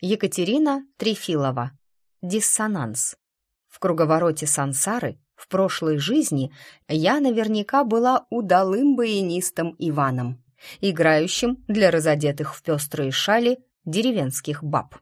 Екатерина Трифилова. Диссонанс. В круговороте сансары в прошлой жизни я наверняка была удалым баянистом Иваном, играющим для разодетых в пестрые шали деревенских баб.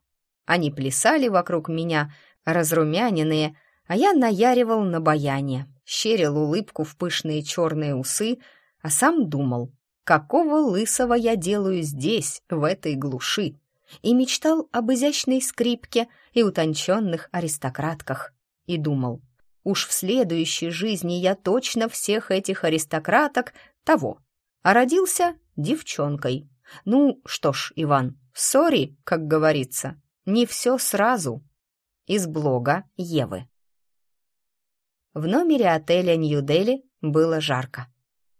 Они плясали вокруг меня, разрумяненные, а я наяривал на баяне, щерил улыбку в пышные черные усы, а сам думал, какого лысого я делаю здесь, в этой глуши, и мечтал об изящной скрипке и утонченных аристократках. И думал, уж в следующей жизни я точно всех этих аристократок того. А родился девчонкой. Ну, что ж, Иван, сори, как говорится, не все сразу. Из блога Евы. В номере отеля Нью-Дели было жарко.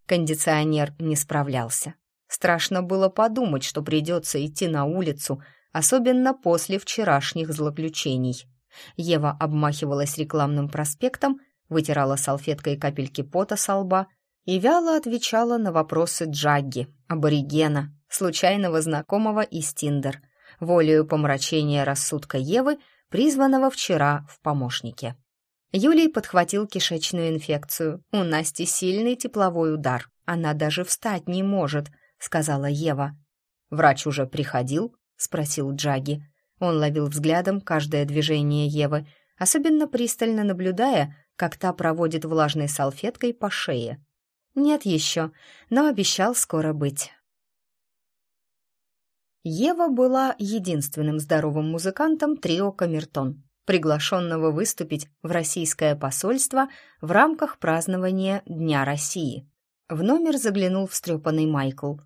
Кондиционер не справлялся. Страшно было подумать, что придется идти на улицу, особенно после вчерашних злоключений. Ева обмахивалась рекламным проспектом, вытирала салфеткой капельки пота со лба и вяло отвечала на вопросы Джагги, аборигена, случайного знакомого из Тиндер, волею помрачения рассудка Евы, призванного вчера в помощнике. Юлий подхватил кишечную инфекцию. У Насти сильный тепловой удар. Она даже встать не может —— сказала Ева. «Врач уже приходил?» — спросил Джаги. Он ловил взглядом каждое движение Евы, особенно пристально наблюдая, как та проводит влажной салфеткой по шее. «Нет еще, но обещал скоро быть». Ева была единственным здоровым музыкантом трио «Камертон», приглашенного выступить в российское посольство в рамках празднования Дня России. В номер заглянул встрепанный Майкл.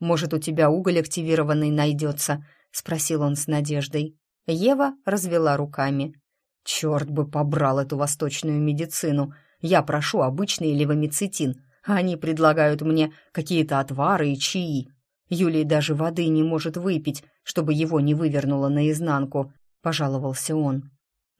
«Может, у тебя уголь активированный найдется?» — спросил он с надеждой. Ева развела руками. «Черт бы побрал эту восточную медицину! Я прошу обычный левомицетин, а они предлагают мне какие-то отвары и чаи. Юлий даже воды не может выпить, чтобы его не вывернуло наизнанку», — пожаловался он.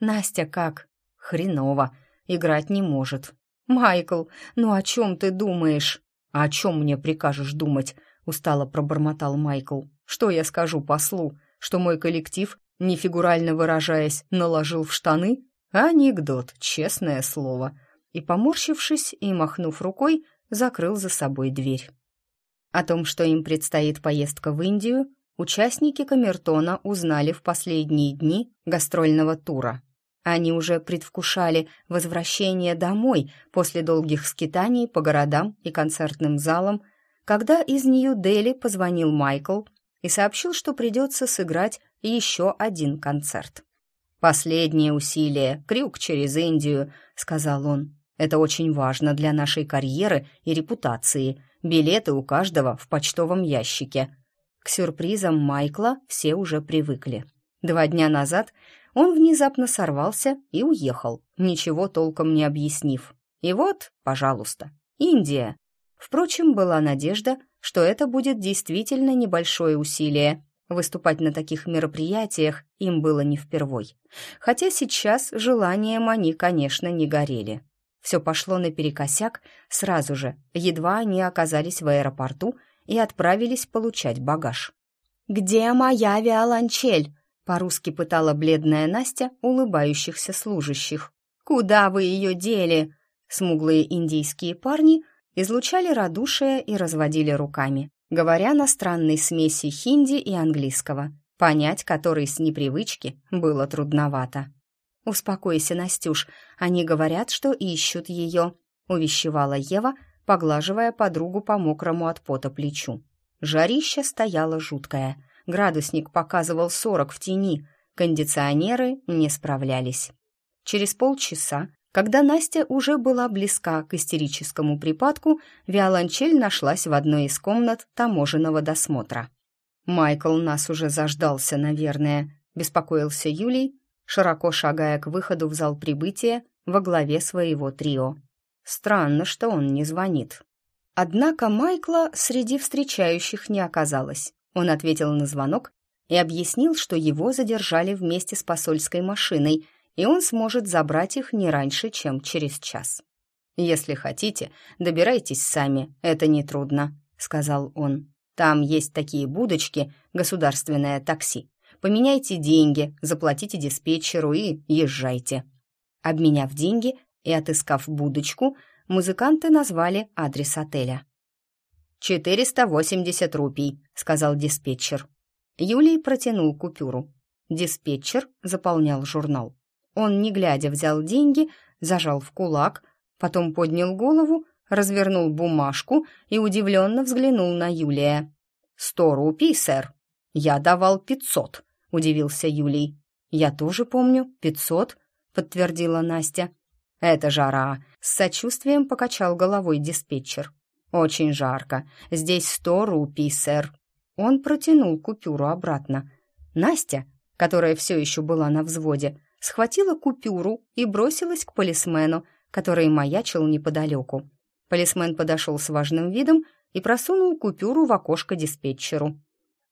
«Настя как?» «Хреново. Играть не может. «Майкл, ну о чем ты думаешь?» «А о чем мне прикажешь думать?» — устало пробормотал Майкл. «Что я скажу послу? Что мой коллектив, не фигурально выражаясь, наложил в штаны? Анекдот, честное слово». И, поморщившись и махнув рукой, закрыл за собой дверь. О том, что им предстоит поездка в Индию, участники Камертона узнали в последние дни гастрольного тура. Они уже предвкушали возвращение домой после долгих скитаний по городам и концертным залам, когда из Нью-Дели позвонил Майкл и сообщил, что придется сыграть еще один концерт. «Последнее усилие, крюк через Индию», — сказал он. «Это очень важно для нашей карьеры и репутации. Билеты у каждого в почтовом ящике». К сюрпризам Майкла все уже привыкли. Два дня назад он внезапно сорвался и уехал, ничего толком не объяснив. И вот, пожалуйста, Индия. Впрочем, была надежда, что это будет действительно небольшое усилие. Выступать на таких мероприятиях им было не впервой. Хотя сейчас желанием они, конечно, не горели. Все пошло наперекосяк сразу же, едва они оказались в аэропорту и отправились получать багаж. «Где моя виолончель?» По-русски пытала бледная Настя улыбающихся служащих. «Куда вы ее дели?» Смуглые индийские парни излучали радушие и разводили руками, говоря на странной смеси хинди и английского, понять который с непривычки было трудновато. «Успокойся, Настюш, они говорят, что ищут ее», — увещевала Ева, поглаживая подругу по мокрому от пота плечу. Жарища стояла жуткая — Градусник показывал 40 в тени. Кондиционеры не справлялись. Через полчаса, когда Настя уже была близка к истерическому припадку, виолончель нашлась в одной из комнат таможенного досмотра. «Майкл нас уже заждался, наверное», — беспокоился Юлий, широко шагая к выходу в зал прибытия во главе своего трио. Странно, что он не звонит. Однако Майкла среди встречающих не оказалось. Он ответил на звонок и объяснил, что его задержали вместе с посольской машиной, и он сможет забрать их не раньше, чем через час. «Если хотите, добирайтесь сами, это нетрудно», — сказал он. «Там есть такие будочки, государственное такси. Поменяйте деньги, заплатите диспетчеру и езжайте». Обменяв деньги и отыскав будочку, музыканты назвали адрес отеля. «Четыреста восемьдесят рупий», — сказал диспетчер. Юлий протянул купюру. Диспетчер заполнял журнал. Он, не глядя, взял деньги, зажал в кулак, потом поднял голову, развернул бумажку и удивленно взглянул на Юлия. «Сто рупий, сэр». «Я давал пятьсот», — удивился Юлий. «Я тоже помню, пятьсот», — подтвердила Настя. «Это жара», — с сочувствием покачал головой диспетчер. «Очень жарко. Здесь сто рупий, сэр». Он протянул купюру обратно. Настя, которая все еще была на взводе, схватила купюру и бросилась к полисмену, который маячил неподалеку. Полисмен подошел с важным видом и просунул купюру в окошко диспетчеру.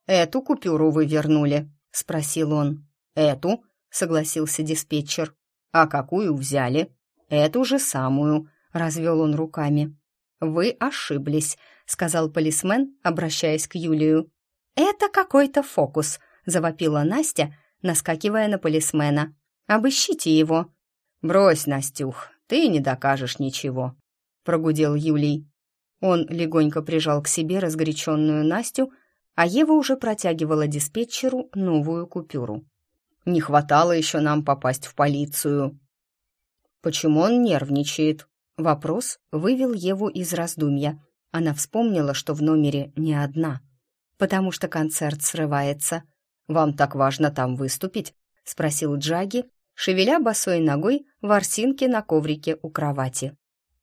«Эту купюру вы вернули?» — спросил он. «Эту?» — согласился диспетчер. «А какую взяли?» «Эту же самую», — развел он руками. «Вы ошиблись», — сказал полисмен, обращаясь к Юлию. «Это какой-то фокус», — завопила Настя, наскакивая на полисмена. «Обыщите его». «Брось, Настюх, ты не докажешь ничего», — прогудел Юлий. Он легонько прижал к себе разгоряченную Настю, а Ева уже протягивала диспетчеру новую купюру. «Не хватало еще нам попасть в полицию». «Почему он нервничает?» Вопрос вывел Еву из раздумья. Она вспомнила, что в номере не одна. «Потому что концерт срывается». «Вам так важно там выступить?» — спросил Джаги, шевеля босой ногой ворсинки на коврике у кровати.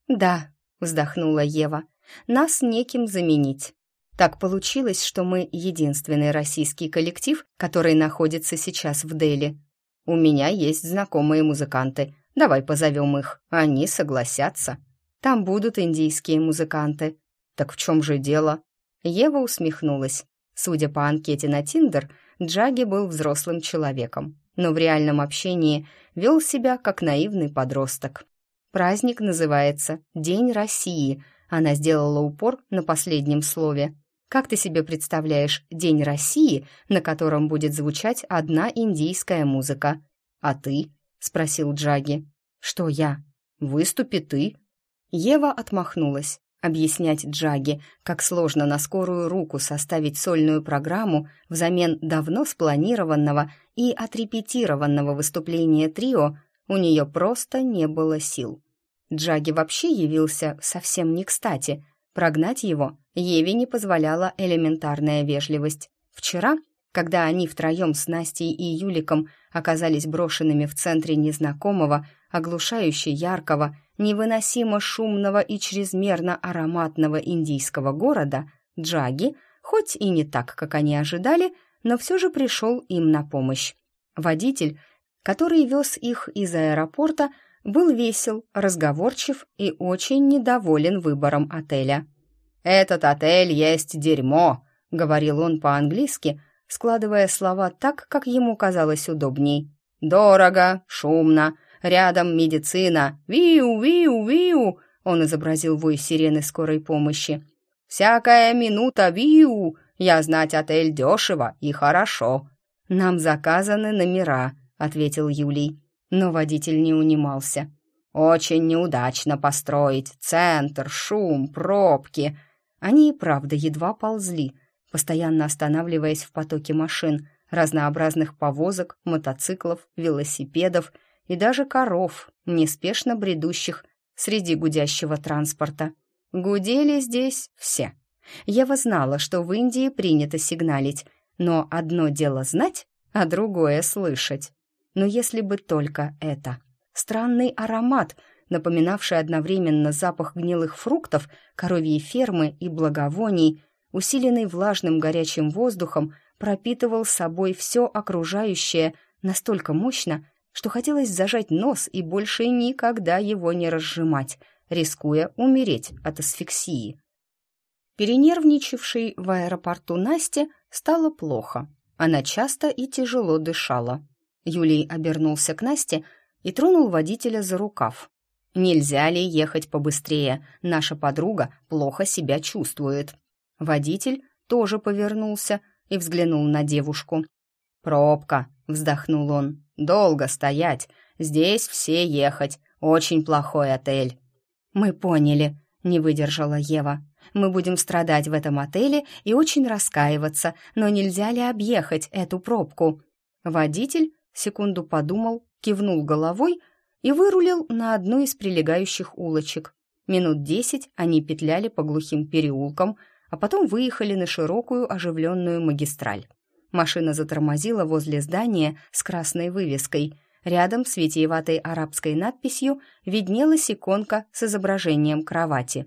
«Да», — вздохнула Ева, — «нас неким заменить». Так получилось, что мы единственный российский коллектив, который находится сейчас в Дели. У меня есть знакомые музыканты. Давай позовем их. Они согласятся. Там будут индийские музыканты. Так в чем же дело? Ева усмехнулась. Судя по анкете на Тиндер, Джаги был взрослым человеком, но в реальном общении вел себя как наивный подросток. Праздник называется «День России», она сделала упор на последнем слове. Как ты себе представляешь День России, на котором будет звучать одна индийская музыка? А ты? спросил Джаги. Что я? Выступи ты. Ева отмахнулась. Объяснять Джаги, как сложно на скорую руку составить сольную программу взамен давно спланированного и отрепетированного выступления трио, у нее просто не было сил. Джаги вообще явился совсем не кстати, Прогнать его Еве не позволяла элементарная вежливость. Вчера, когда они втроем с Настей и Юликом оказались брошенными в центре незнакомого, оглушающе яркого, невыносимо шумного и чрезмерно ароматного индийского города, Джаги, хоть и не так, как они ожидали, но все же пришел им на помощь. Водитель, который вез их из аэропорта, был весел, разговорчив и очень недоволен выбором отеля. «Этот отель есть дерьмо», — говорил он по-английски, складывая слова так, как ему казалось удобней. «Дорого, шумно, рядом медицина, виу, виу, виу», — он изобразил вой сирены скорой помощи. «Всякая минута, виу, я знать отель дешево и хорошо». «Нам заказаны номера», — ответил Юлий. Но водитель не унимался. «Очень неудачно построить. Центр, шум, пробки». Они и правда едва ползли, постоянно останавливаясь в потоке машин, разнообразных повозок, мотоциклов, велосипедов и даже коров, неспешно бредущих среди гудящего транспорта. Гудели здесь все. Ева знала, что в Индии принято сигналить, но одно дело знать, а другое слышать. Но если бы только это. Странный аромат, напоминавший одновременно запах гнилых фруктов, коровьей фермы и благовоний, усиленный влажным горячим воздухом, пропитывал собой все окружающее настолько мощно, что хотелось зажать нос и больше никогда его не разжимать, рискуя умереть от асфиксии. Перенервничавшей в аэропорту Насте стало плохо. Она часто и тяжело дышала. Юлий обернулся к Насте и тронул водителя за рукав. «Нельзя ли ехать побыстрее? Наша подруга плохо себя чувствует». Водитель тоже повернулся и взглянул на девушку. «Пробка», — вздохнул он. «Долго стоять. Здесь все ехать. Очень плохой отель». «Мы поняли», — не выдержала Ева. «Мы будем страдать в этом отеле и очень раскаиваться, но нельзя ли объехать эту пробку?» Водитель секунду подумал, кивнул головой и вырулил на одну из прилегающих улочек. Минут десять они петляли по глухим переулкам, а потом выехали на широкую оживленную магистраль. Машина затормозила возле здания с красной вывеской. Рядом с витиеватой арабской надписью виднелась иконка с изображением кровати.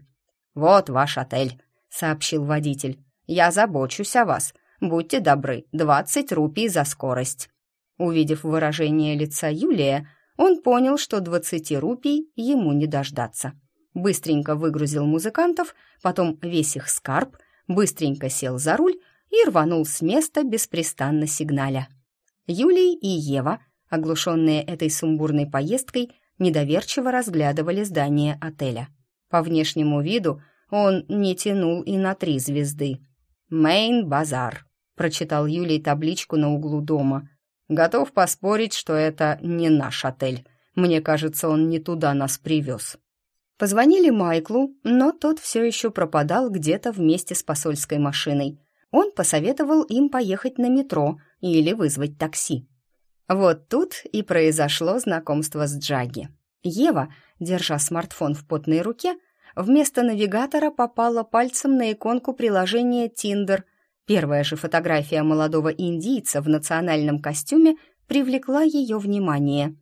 «Вот ваш отель», — сообщил водитель. «Я забочусь о вас. Будьте добры, двадцать рупий за скорость». Увидев выражение лица Юлия, он понял, что двадцати рупий ему не дождаться. Быстренько выгрузил музыкантов, потом весь их скарб, быстренько сел за руль и рванул с места беспрестанно сигналя. Юлий и Ева, оглушенные этой сумбурной поездкой, недоверчиво разглядывали здание отеля. По внешнему виду он не тянул и на три звезды. «Мейн-базар», — прочитал Юлий табличку на углу дома. «Готов поспорить, что это не наш отель. Мне кажется, он не туда нас привез». Позвонили Майклу, но тот все еще пропадал где-то вместе с посольской машиной он посоветовал им поехать на метро или вызвать такси. Вот тут и произошло знакомство с Джаги. Ева, держа смартфон в потной руке, вместо навигатора попала пальцем на иконку приложения Tinder. Первая же фотография молодого индийца в национальном костюме привлекла ее внимание.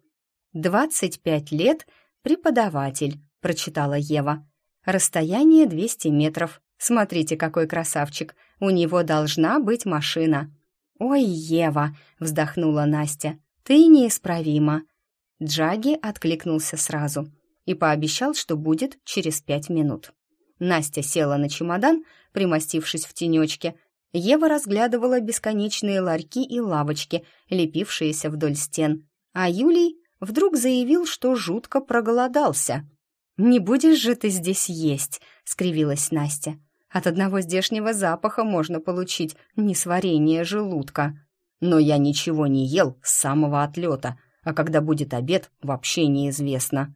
«Двадцать пять лет, преподаватель», — прочитала Ева. «Расстояние двести метров. Смотрите, какой красавчик. У него должна быть машина. Ой, Ева, вздохнула Настя. Ты неисправима. Джаги откликнулся сразу и пообещал, что будет через пять минут. Настя села на чемодан, примостившись в тенечке. Ева разглядывала бесконечные ларьки и лавочки, лепившиеся вдоль стен. А Юлий вдруг заявил, что жутко проголодался. «Не будешь же ты здесь есть?» — скривилась Настя. От одного здешнего запаха можно получить несварение желудка. Но я ничего не ел с самого отлета, а когда будет обед, вообще неизвестно.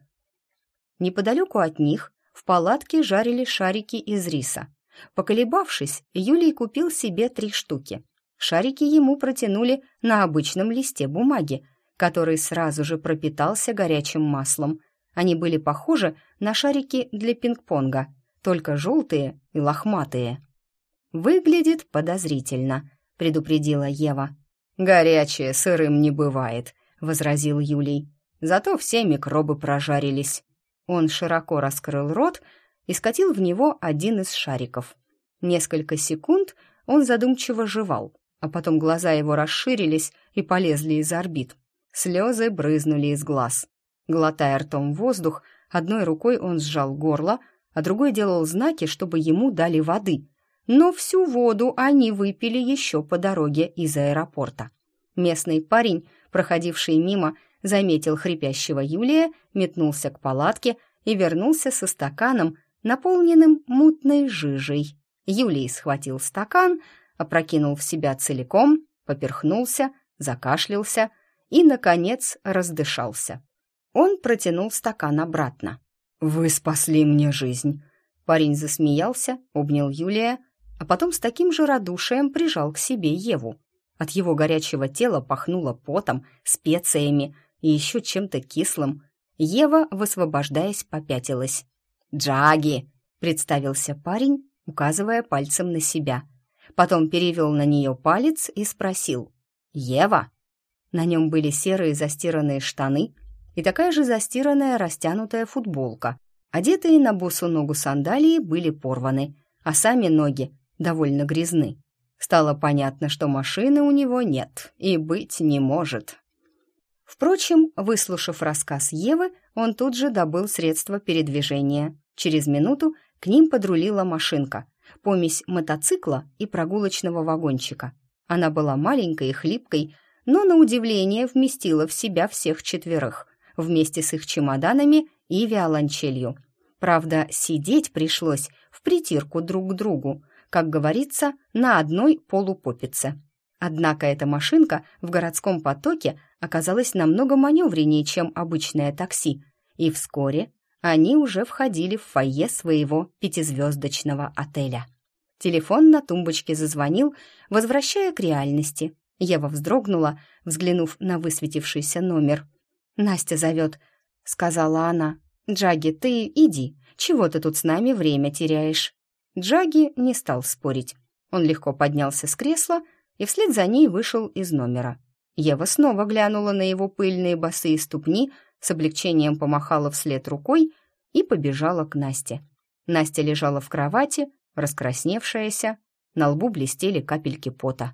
Неподалеку от них в палатке жарили шарики из риса. Поколебавшись, Юлий купил себе три штуки. Шарики ему протянули на обычном листе бумаги, который сразу же пропитался горячим маслом. Они были похожи на шарики для пинг-понга, только желтые и лохматые. «Выглядит подозрительно», — предупредила Ева. «Горячее сырым не бывает», — возразил Юлий. «Зато все микробы прожарились». Он широко раскрыл рот и скатил в него один из шариков. Несколько секунд он задумчиво жевал, а потом глаза его расширились и полезли из орбит. Слезы брызнули из глаз. Глотая ртом воздух, одной рукой он сжал горло, а другой делал знаки, чтобы ему дали воды. Но всю воду они выпили еще по дороге из аэропорта. Местный парень, проходивший мимо, заметил хрипящего Юлия, метнулся к палатке и вернулся со стаканом, наполненным мутной жижей. Юлий схватил стакан, опрокинул в себя целиком, поперхнулся, закашлялся и, наконец, раздышался. Он протянул стакан обратно. «Вы спасли мне жизнь!» Парень засмеялся, обнял Юлия, а потом с таким же радушием прижал к себе Еву. От его горячего тела пахнуло потом, специями и еще чем-то кислым. Ева, высвобождаясь, попятилась. «Джаги!» — представился парень, указывая пальцем на себя. Потом перевел на нее палец и спросил. «Ева?» На нем были серые застиранные штаны — и такая же застиранная растянутая футболка. Одетые на босу ногу сандалии были порваны, а сами ноги довольно грязны. Стало понятно, что машины у него нет и быть не может. Впрочем, выслушав рассказ Евы, он тут же добыл средства передвижения. Через минуту к ним подрулила машинка, помесь мотоцикла и прогулочного вагончика. Она была маленькой и хлипкой, но, на удивление, вместила в себя всех четверых вместе с их чемоданами и виолончелью. Правда, сидеть пришлось в притирку друг к другу, как говорится, на одной полупопице. Однако эта машинка в городском потоке оказалась намного маневреннее, чем обычное такси, и вскоре они уже входили в фойе своего пятизвездочного отеля. Телефон на тумбочке зазвонил, возвращая к реальности. Ева вздрогнула, взглянув на высветившийся номер. «Настя зовет», — сказала она. «Джаги, ты иди. Чего ты тут с нами время теряешь?» Джаги не стал спорить. Он легко поднялся с кресла и вслед за ней вышел из номера. Ева снова глянула на его пыльные босые ступни, с облегчением помахала вслед рукой и побежала к Насте. Настя лежала в кровати, раскрасневшаяся, на лбу блестели капельки пота.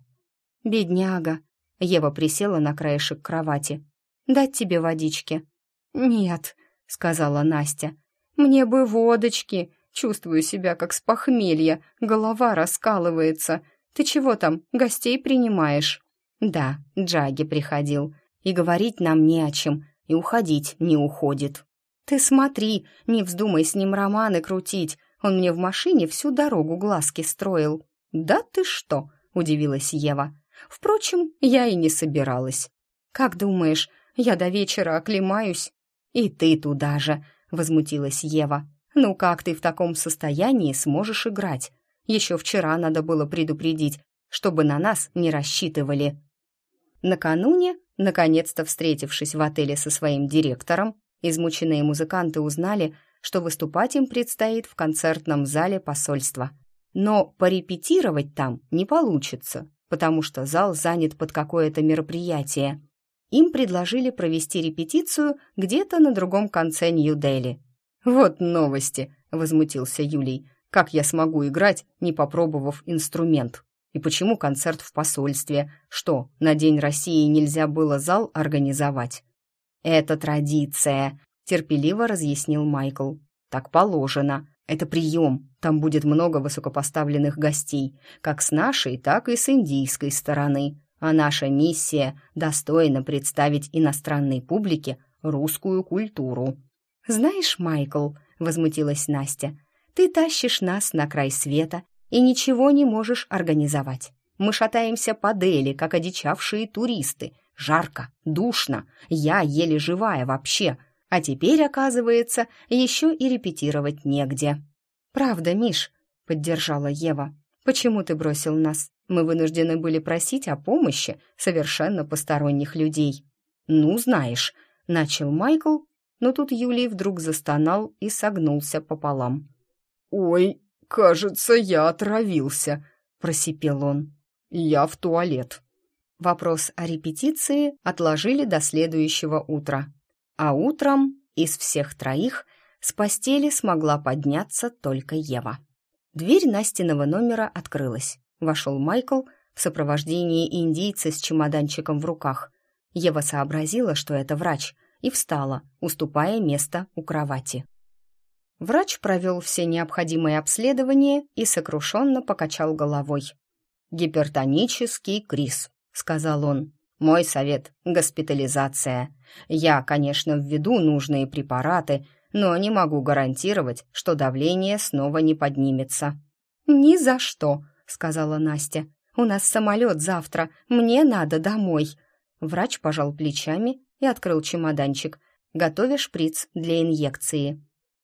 «Бедняга!» Ева присела на краешек кровати. «Дать тебе водички?» «Нет», — сказала Настя. «Мне бы водочки. Чувствую себя как с похмелья, голова раскалывается. Ты чего там, гостей принимаешь?» «Да, Джаги приходил. И говорить нам не о чем, и уходить не уходит». «Ты смотри, не вздумай с ним романы крутить. Он мне в машине всю дорогу глазки строил». «Да ты что?» — удивилась Ева. «Впрочем, я и не собиралась». «Как думаешь, я до вечера оклемаюсь?» «И ты туда же», — возмутилась Ева. «Ну как ты в таком состоянии сможешь играть? Еще вчера надо было предупредить, чтобы на нас не рассчитывали». Накануне, наконец-то встретившись в отеле со своим директором, измученные музыканты узнали, что выступать им предстоит в концертном зале посольства. Но порепетировать там не получится, потому что зал занят под какое-то мероприятие. Им предложили провести репетицию где-то на другом конце Нью-Дели. «Вот новости!» — возмутился Юлий. «Как я смогу играть, не попробовав инструмент?» И почему концерт в посольстве? Что, на День России нельзя было зал организовать? Это традиция, терпеливо разъяснил Майкл. Так положено. Это прием. Там будет много высокопоставленных гостей, как с нашей, так и с индийской стороны. А наша миссия — достойно представить иностранной публике русскую культуру. «Знаешь, Майкл», — возмутилась Настя, — «ты тащишь нас на край света и ничего не можешь организовать. Мы шатаемся по Дели, как одичавшие туристы. Жарко, душно, я еле живая вообще. А теперь, оказывается, еще и репетировать негде. «Правда, Миш», — поддержала Ева, — «почему ты бросил нас? Мы вынуждены были просить о помощи совершенно посторонних людей». «Ну, знаешь», — начал Майкл, но тут Юлий вдруг застонал и согнулся пополам. «Ой, «Кажется, я отравился», — просипел он. «Я в туалет». Вопрос о репетиции отложили до следующего утра. А утром из всех троих с постели смогла подняться только Ева. Дверь Настиного номера открылась. Вошел Майкл в сопровождении индийца с чемоданчиком в руках. Ева сообразила, что это врач, и встала, уступая место у кровати. Врач провел все необходимые обследования и сокрушенно покачал головой. «Гипертонический криз», — сказал он. «Мой совет — госпитализация. Я, конечно, введу нужные препараты, но не могу гарантировать, что давление снова не поднимется». «Ни за что», — сказала Настя. «У нас самолет завтра, мне надо домой». Врач пожал плечами и открыл чемоданчик, готовя шприц для инъекции.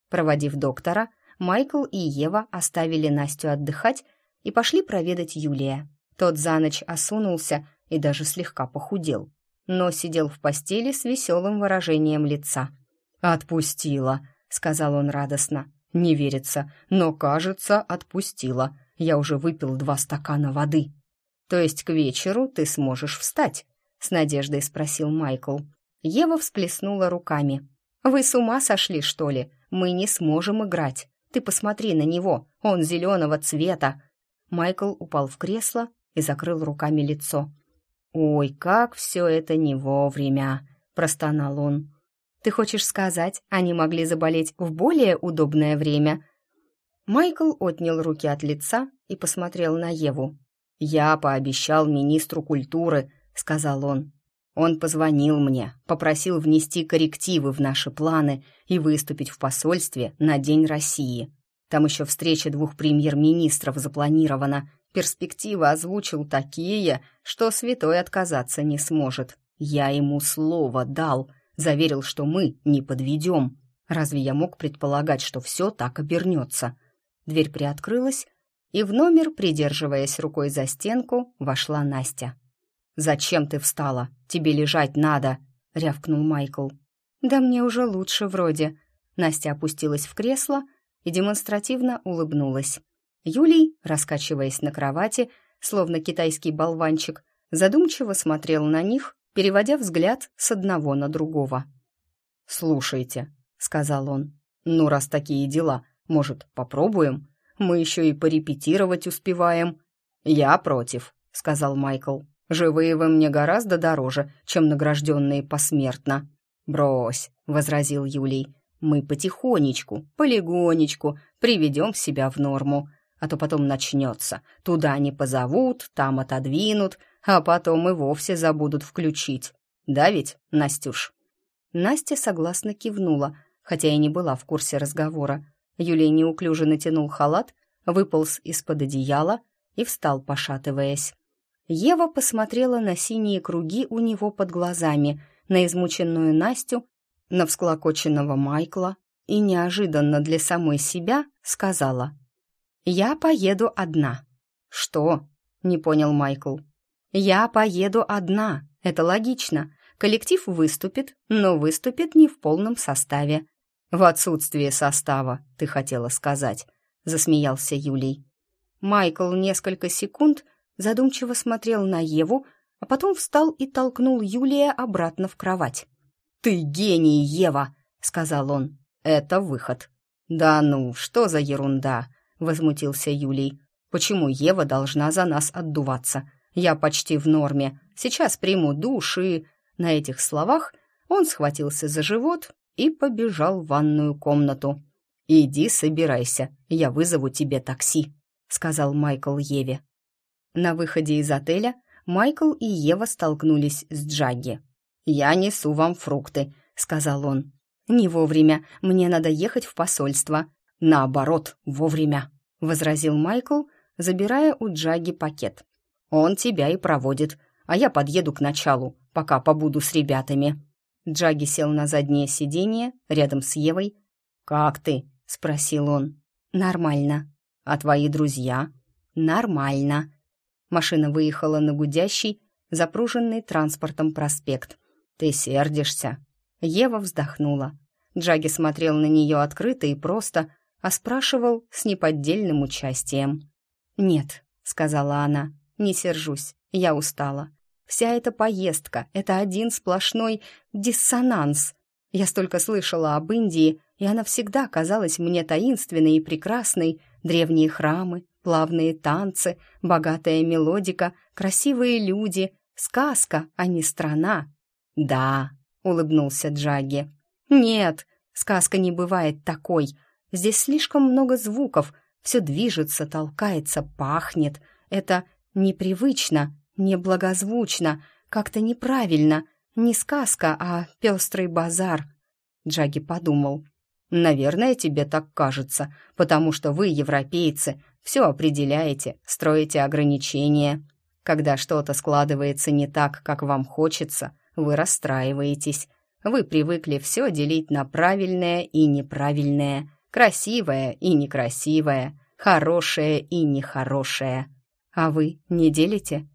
Проводив доктора, Майкл и Ева оставили Настю отдыхать и пошли проведать Юлия. Тот за ночь осунулся и даже слегка похудел, но сидел в постели с веселым выражением лица. «Отпустила», — сказал он радостно. «Не верится, но, кажется, отпустила. Я уже выпил два стакана воды». «То есть к вечеру ты сможешь встать?» — с надеждой спросил Майкл. Ева всплеснула руками. «Вы с ума сошли, что ли? Мы не сможем играть. Ты посмотри на него, он зеленого цвета». Майкл упал в кресло и закрыл руками лицо. «Ой, как все это не вовремя!» — простонал он. «Ты хочешь сказать, они могли заболеть в более удобное время?» Майкл отнял руки от лица и посмотрел на Еву. «Я пообещал министру культуры», — сказал он. Он позвонил мне, попросил внести коррективы в наши планы и выступить в посольстве на День России. Там еще встреча двух премьер-министров запланирована, Перспективы озвучил такие, что святой отказаться не сможет. Я ему слово дал, заверил, что мы не подведем. Разве я мог предполагать, что все так обернется? Дверь приоткрылась, и в номер, придерживаясь рукой за стенку, вошла Настя. «Зачем ты встала? Тебе лежать надо!» — рявкнул Майкл. «Да мне уже лучше вроде». Настя опустилась в кресло и демонстративно улыбнулась. Юлий, раскачиваясь на кровати, словно китайский болванчик, задумчиво смотрел на них, переводя взгляд с одного на другого. «Слушайте», — сказал он, — «ну, раз такие дела, может, попробуем? Мы еще и порепетировать успеваем». «Я против», — сказал Майкл. «Живые вы мне гораздо дороже, чем награжденные посмертно». «Брось», — возразил Юлий. «Мы потихонечку, полигонечку приведем себя в норму а то потом начнется. Туда не позовут, там отодвинут, а потом и вовсе забудут включить. Да ведь, Настюш?» Настя согласно кивнула, хотя и не была в курсе разговора. Юлий неуклюже натянул халат, выполз из-под одеяла и встал, пошатываясь. Ева посмотрела на синие круги у него под глазами, на измученную Настю, на всклокоченного Майкла и неожиданно для самой себя сказала «Я поеду одна». «Что?» — не понял Майкл. «Я поеду одна. Это логично. Коллектив выступит, но выступит не в полном составе». «В отсутствие состава, ты хотела сказать», — засмеялся Юлий. Майкл несколько секунд задумчиво смотрел на Еву, а потом встал и толкнул Юлия обратно в кровать. «Ты гений, Ева!» — сказал он. «Это выход». «Да ну, что за ерунда!» — возмутился Юлий. «Почему Ева должна за нас отдуваться? Я почти в норме. Сейчас приму душ и...» На этих словах он схватился за живот и побежал в ванную комнату. «Иди собирайся, я вызову тебе такси», — сказал Майкл Еве. На выходе из отеля Майкл и Ева столкнулись с Джагги. «Я несу вам фрукты», — сказал он. «Не вовремя, мне надо ехать в посольство», «Наоборот, вовремя», — возразил Майкл, забирая у Джаги пакет. «Он тебя и проводит, а я подъеду к началу, пока побуду с ребятами». Джаги сел на заднее сиденье рядом с Евой. «Как ты?» — спросил он. «Нормально». «А твои друзья?» «Нормально». Машина выехала на гудящий, запруженный транспортом проспект. «Ты сердишься?» Ева вздохнула. Джаги смотрел на нее открыто и просто, а спрашивал с неподдельным участием. «Нет», — сказала она, — «не сержусь, я устала. Вся эта поездка — это один сплошной диссонанс. Я столько слышала об Индии, и она всегда казалась мне таинственной и прекрасной. Древние храмы, плавные танцы, богатая мелодика, красивые люди, сказка, а не страна». «Да», — улыбнулся Джаги. «Нет, сказка не бывает такой», Здесь слишком много звуков, все движется, толкается, пахнет. Это непривычно, неблагозвучно, как-то неправильно. Не сказка, а пестрый базар. Джаги подумал. «Наверное, тебе так кажется, потому что вы, европейцы, все определяете, строите ограничения. Когда что-то складывается не так, как вам хочется, вы расстраиваетесь. Вы привыкли все делить на правильное и неправильное. Красивая и некрасивая, хорошая и нехорошая. А вы не делите?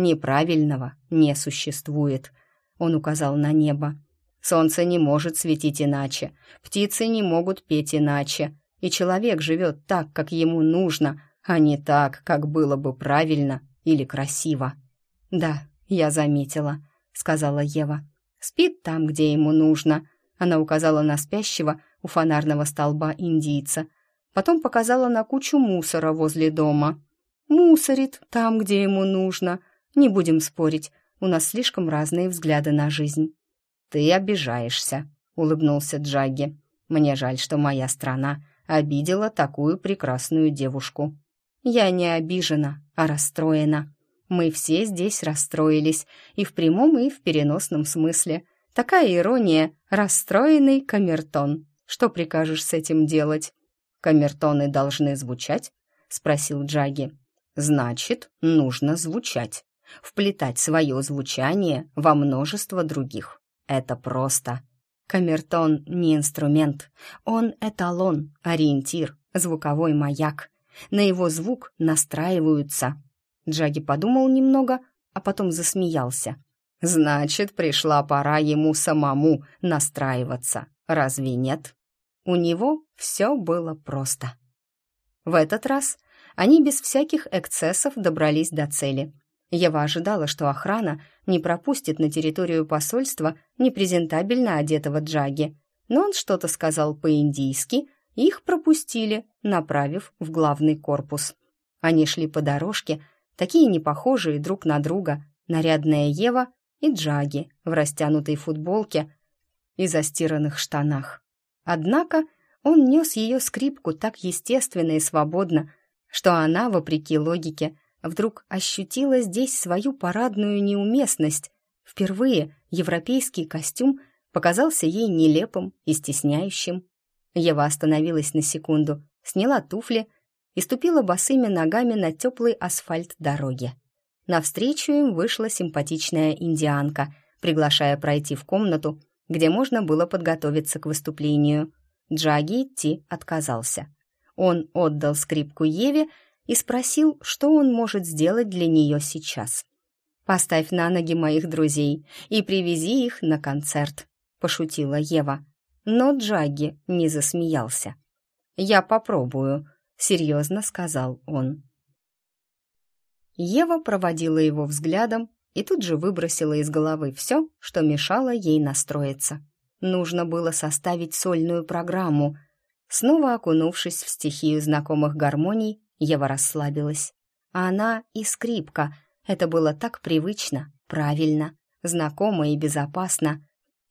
Неправильного не существует. Он указал на небо. Солнце не может светить иначе, птицы не могут петь иначе, и человек живет так, как ему нужно, а не так, как было бы правильно или красиво. «Да, я заметила», — сказала Ева. «Спит там, где ему нужно». Она указала на спящего, у фонарного столба индийца. Потом показала на кучу мусора возле дома. Мусорит там, где ему нужно. Не будем спорить, у нас слишком разные взгляды на жизнь. «Ты обижаешься», — улыбнулся Джаги. «Мне жаль, что моя страна обидела такую прекрасную девушку». «Я не обижена, а расстроена. Мы все здесь расстроились, и в прямом, и в переносном смысле. Такая ирония — расстроенный камертон». Что прикажешь с этим делать? Камертоны должны звучать? Спросил Джаги. значит, нужно звучать. Вплетать свое звучание во множество других. Это просто. Камертон не инструмент. Он эталон, ориентир, звуковой маяк. На его звук настраиваются. Джаги подумал немного, а потом засмеялся. Значит, пришла пора ему самому настраиваться. Разве нет? У него все было просто. В этот раз они без всяких эксцессов добрались до цели. Ева ожидала, что охрана не пропустит на территорию посольства непрезентабельно одетого Джаги, но он что-то сказал по-индийски, и их пропустили, направив в главный корпус. Они шли по дорожке, такие непохожие друг на друга, нарядная Ева и Джаги в растянутой футболке и застиранных штанах. Однако он нес ее скрипку так естественно и свободно, что она, вопреки логике, вдруг ощутила здесь свою парадную неуместность. Впервые европейский костюм показался ей нелепым и стесняющим. Ева остановилась на секунду, сняла туфли и ступила босыми ногами на теплый асфальт дороги. Навстречу им вышла симпатичная индианка, приглашая пройти в комнату, где можно было подготовиться к выступлению. Джаги идти отказался. Он отдал скрипку Еве и спросил, что он может сделать для нее сейчас. «Поставь на ноги моих друзей и привези их на концерт», — пошутила Ева. Но Джаги не засмеялся. «Я попробую», — серьезно сказал он. Ева проводила его взглядом и тут же выбросила из головы все, что мешало ей настроиться. Нужно было составить сольную программу. Снова окунувшись в стихию знакомых гармоний, Ева расслабилась. А она и скрипка. Это было так привычно, правильно, знакомо и безопасно.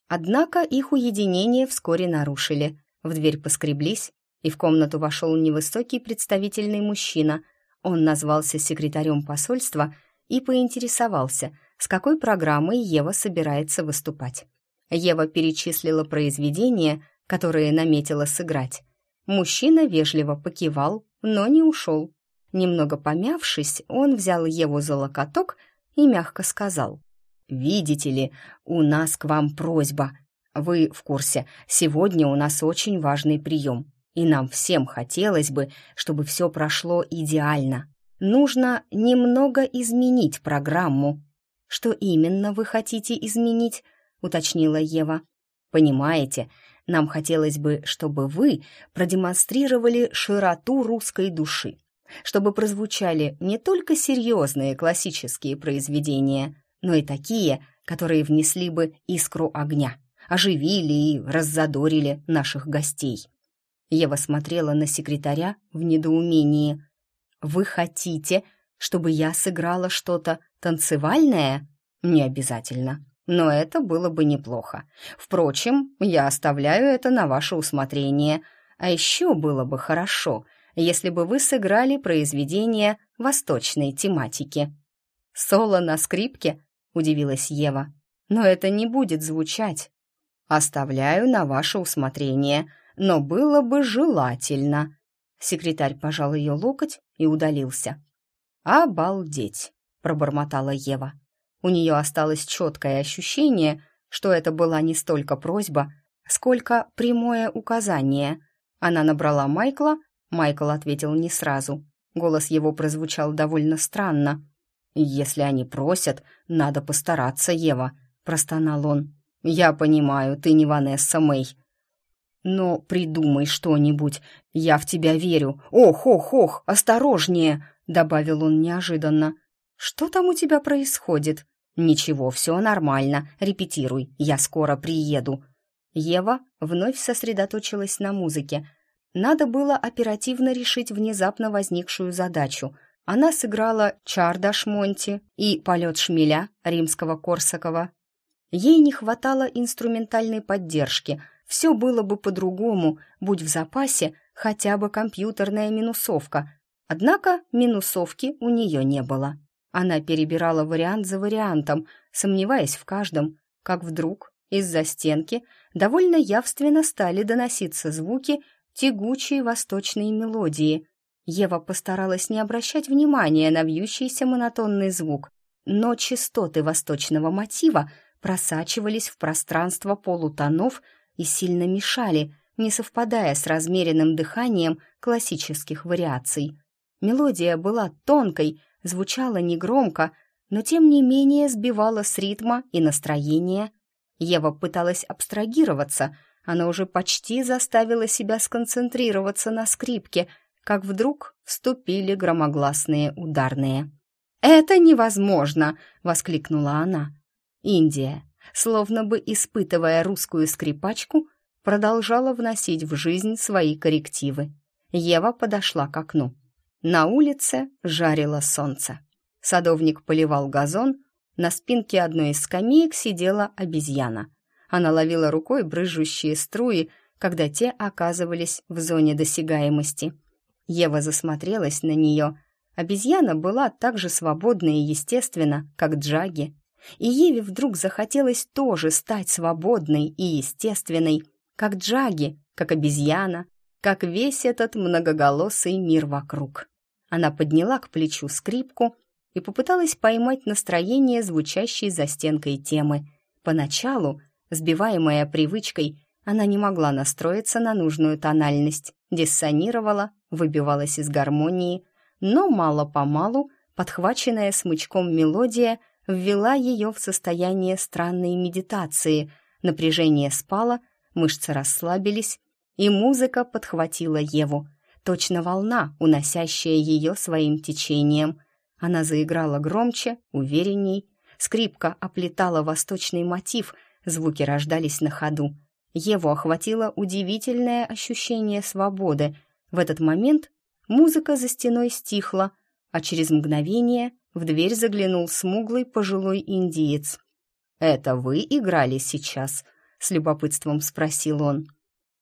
Однако их уединение вскоре нарушили. В дверь поскреблись, и в комнату вошел невысокий представительный мужчина. Он назвался секретарем посольства и поинтересовался, с какой программой Ева собирается выступать. Ева перечислила произведения, которые наметила сыграть. Мужчина вежливо покивал, но не ушел. Немного помявшись, он взял Еву за локоток и мягко сказал. «Видите ли, у нас к вам просьба. Вы в курсе, сегодня у нас очень важный прием, и нам всем хотелось бы, чтобы все прошло идеально. Нужно немного изменить программу». «Что именно вы хотите изменить?» — уточнила Ева. «Понимаете, нам хотелось бы, чтобы вы продемонстрировали широту русской души, чтобы прозвучали не только серьезные классические произведения, но и такие, которые внесли бы искру огня, оживили и раззадорили наших гостей». Ева смотрела на секретаря в недоумении. «Вы хотите, чтобы я сыграла что-то танцевальное?» «Не обязательно но это было бы неплохо. Впрочем, я оставляю это на ваше усмотрение. А еще было бы хорошо, если бы вы сыграли произведение восточной тематики». «Соло на скрипке?» — удивилась Ева. «Но это не будет звучать». «Оставляю на ваше усмотрение, но было бы желательно». Секретарь пожал ее локоть и удалился. «Обалдеть!» — пробормотала Ева. У нее осталось четкое ощущение, что это была не столько просьба, сколько прямое указание. Она набрала Майкла, Майкл ответил не сразу. Голос его прозвучал довольно странно. «Если они просят, надо постараться, Ева», — простонал он. «Я понимаю, ты не Ванесса Мэй». «Но придумай что-нибудь, я в тебя верю. Ох, ох, ох, осторожнее!» — добавил он неожиданно. «Что там у тебя происходит?» «Ничего, все нормально. Репетируй, я скоро приеду». Ева вновь сосредоточилась на музыке. Надо было оперативно решить внезапно возникшую задачу. Она сыграла «Чардаш Монти» и «Полет шмеля» римского-корсакова. Ей не хватало инструментальной поддержки. Все было бы по-другому, будь в запасе хотя бы компьютерная минусовка. Однако минусовки у нее не было. Она перебирала вариант за вариантом, сомневаясь в каждом, как вдруг из-за стенки довольно явственно стали доноситься звуки тягучей восточной мелодии. Ева постаралась не обращать внимания на вьющийся монотонный звук, но частоты восточного мотива просачивались в пространство полутонов и сильно мешали, не совпадая с размеренным дыханием классических вариаций. Мелодия была тонкой, звучала негромко, но тем не менее сбивала с ритма и настроения. Ева пыталась абстрагироваться, она уже почти заставила себя сконцентрироваться на скрипке, как вдруг вступили громогласные ударные. «Это невозможно!» — воскликнула она. Индия, словно бы испытывая русскую скрипачку, продолжала вносить в жизнь свои коррективы. Ева подошла к окну. На улице жарило солнце. Садовник поливал газон, на спинке одной из скамеек сидела обезьяна. Она ловила рукой брызжущие струи, когда те оказывались в зоне досягаемости. Ева засмотрелась на нее. Обезьяна была так же свободна и естественна, как Джаги. И Еве вдруг захотелось тоже стать свободной и естественной, как Джаги, как обезьяна, как весь этот многоголосый мир вокруг. Она подняла к плечу скрипку и попыталась поймать настроение звучащей за стенкой темы. Поначалу, сбиваемая привычкой, она не могла настроиться на нужную тональность, диссонировала, выбивалась из гармонии, но мало-помалу, подхваченная смычком мелодия, ввела ее в состояние странной медитации, напряжение спало, мышцы расслабились, и музыка подхватила Еву, точно волна, уносящая ее своим течением. Она заиграла громче, уверенней, скрипка оплетала восточный мотив, звуки рождались на ходу. Еву охватило удивительное ощущение свободы. В этот момент музыка за стеной стихла, а через мгновение в дверь заглянул смуглый пожилой индиец. «Это вы играли сейчас?» — с любопытством спросил он.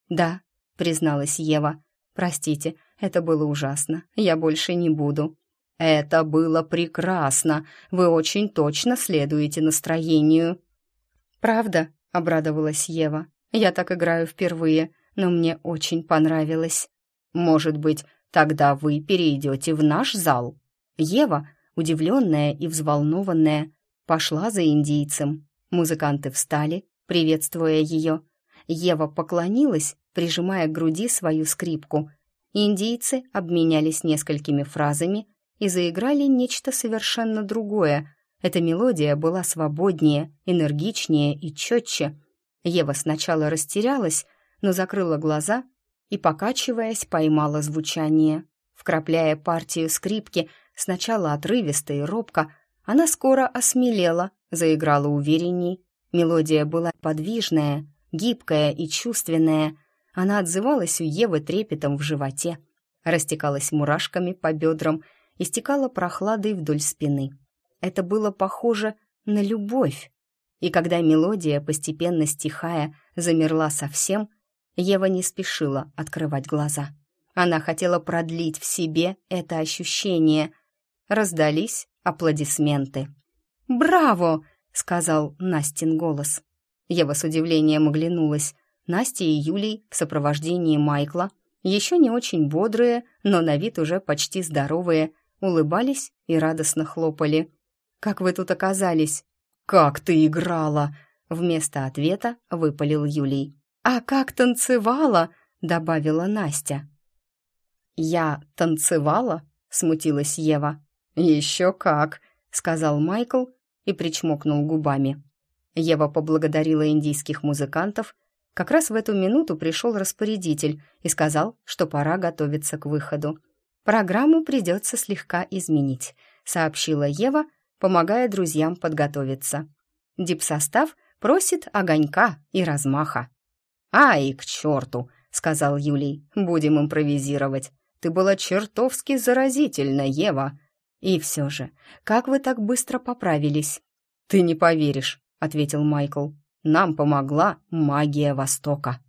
«Да», — призналась Ева. «Простите, это было ужасно. Я больше не буду». «Это было прекрасно. Вы очень точно следуете настроению». «Правда?» — обрадовалась Ева. «Я так играю впервые, но мне очень понравилось». «Может быть, тогда вы перейдете в наш зал?» Ева, удивленная и взволнованная, пошла за индийцем. Музыканты встали, приветствуя ее. Ева поклонилась, прижимая к груди свою скрипку. Индийцы обменялись несколькими фразами и заиграли нечто совершенно другое. Эта мелодия была свободнее, энергичнее и четче. Ева сначала растерялась, но закрыла глаза и, покачиваясь, поймала звучание. Вкрапляя партию скрипки, Сначала отрывисто и робко, она скоро осмелела, заиграла уверенней. Мелодия была подвижная, гибкая и чувственная. Она отзывалась у Евы трепетом в животе, растекалась мурашками по бедрам и стекала прохладой вдоль спины. Это было похоже на любовь. И когда мелодия, постепенно стихая, замерла совсем, Ева не спешила открывать глаза. Она хотела продлить в себе это ощущение, Раздались аплодисменты. «Браво!» — сказал Настин голос. Ева с удивлением оглянулась. Настя и Юлий в сопровождении Майкла, еще не очень бодрые, но на вид уже почти здоровые, улыбались и радостно хлопали. «Как вы тут оказались?» «Как ты играла!» Вместо ответа выпалил Юлий. «А как танцевала!» — добавила Настя. «Я танцевала?» — смутилась Ева. «Еще как!» — сказал Майкл и причмокнул губами. Ева поблагодарила индийских музыкантов. Как раз в эту минуту пришел распорядитель и сказал, что пора готовиться к выходу. «Программу придется слегка изменить», — сообщила Ева, помогая друзьям подготовиться. Дипсостав просит огонька и размаха. «Ай, к черту!» — сказал Юлий. «Будем импровизировать. Ты была чертовски заразительна, Ева!» «И все же, как вы так быстро поправились?» «Ты не поверишь», — ответил Майкл. «Нам помогла магия Востока».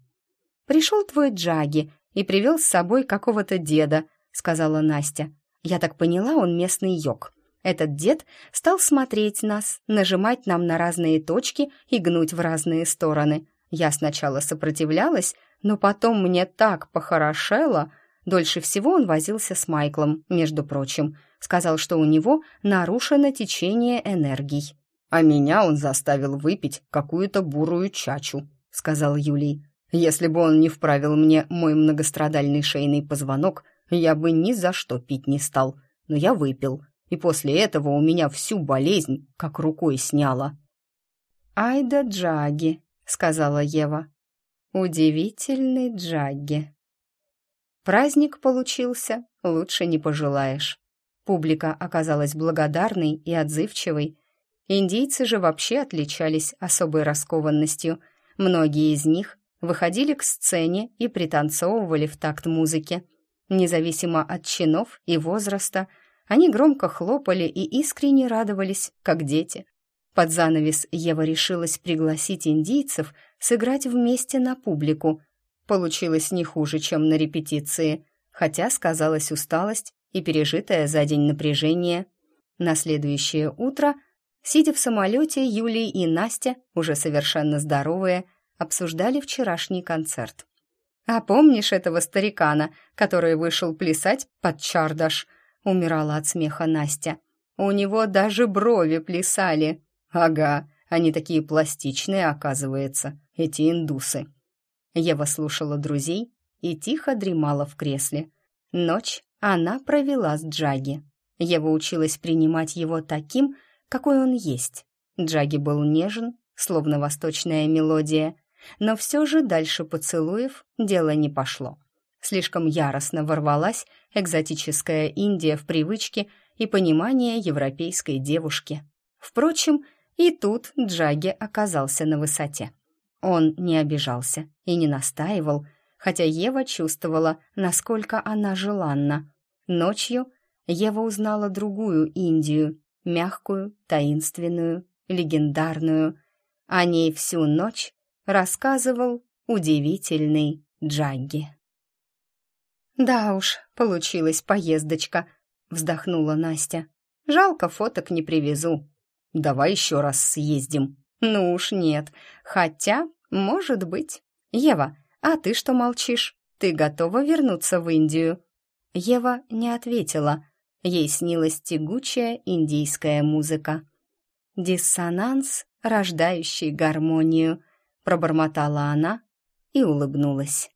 «Пришел твой Джаги и привел с собой какого-то деда», — сказала Настя. «Я так поняла, он местный йог. Этот дед стал смотреть нас, нажимать нам на разные точки и гнуть в разные стороны. Я сначала сопротивлялась, но потом мне так похорошело. Дольше всего он возился с Майклом, между прочим. Сказал, что у него нарушено течение энергий. «А меня он заставил выпить какую-то бурую чачу», — сказал Юлий. «Если бы он не вправил мне мой многострадальный шейный позвонок, я бы ни за что пить не стал. Но я выпил, и после этого у меня всю болезнь как рукой сняло». «Ай да Джаги», — сказала Ева. «Удивительный Джаги». Праздник получился, лучше не пожелаешь. Публика оказалась благодарной и отзывчивой. Индийцы же вообще отличались особой раскованностью. Многие из них выходили к сцене и пританцовывали в такт музыки. Независимо от чинов и возраста, они громко хлопали и искренне радовались, как дети. Под занавес Ева решилась пригласить индийцев сыграть вместе на публику. Получилось не хуже, чем на репетиции, хотя сказалась усталость и пережитое за день напряжение. На следующее утро, сидя в самолете, Юлия и Настя, уже совершенно здоровые, обсуждали вчерашний концерт. «А помнишь этого старикана, который вышел плясать под чардаш?» — умирала от смеха Настя. «У него даже брови плясали». «Ага, они такие пластичные, оказывается, эти индусы». Ева слушала друзей и тихо дремала в кресле. Ночь она провела с Джаги. Ева училась принимать его таким, какой он есть. Джаги был нежен, словно восточная мелодия, но все же дальше поцелуев дело не пошло. Слишком яростно ворвалась экзотическая Индия в привычки и понимание европейской девушки. Впрочем, и тут Джаги оказался на высоте. Он не обижался и не настаивал, хотя Ева чувствовала, насколько она желанна. Ночью Ева узнала другую Индию, мягкую, таинственную, легендарную. О ней всю ночь рассказывал удивительный Джагги. «Да уж, получилась поездочка», — вздохнула Настя. «Жалко, фоток не привезу. Давай еще раз съездим». «Ну уж нет, хотя, может быть. Ева, «А ты что молчишь? Ты готова вернуться в Индию?» Ева не ответила. Ей снилась тягучая индийская музыка. «Диссонанс, рождающий гармонию», — пробормотала она и улыбнулась.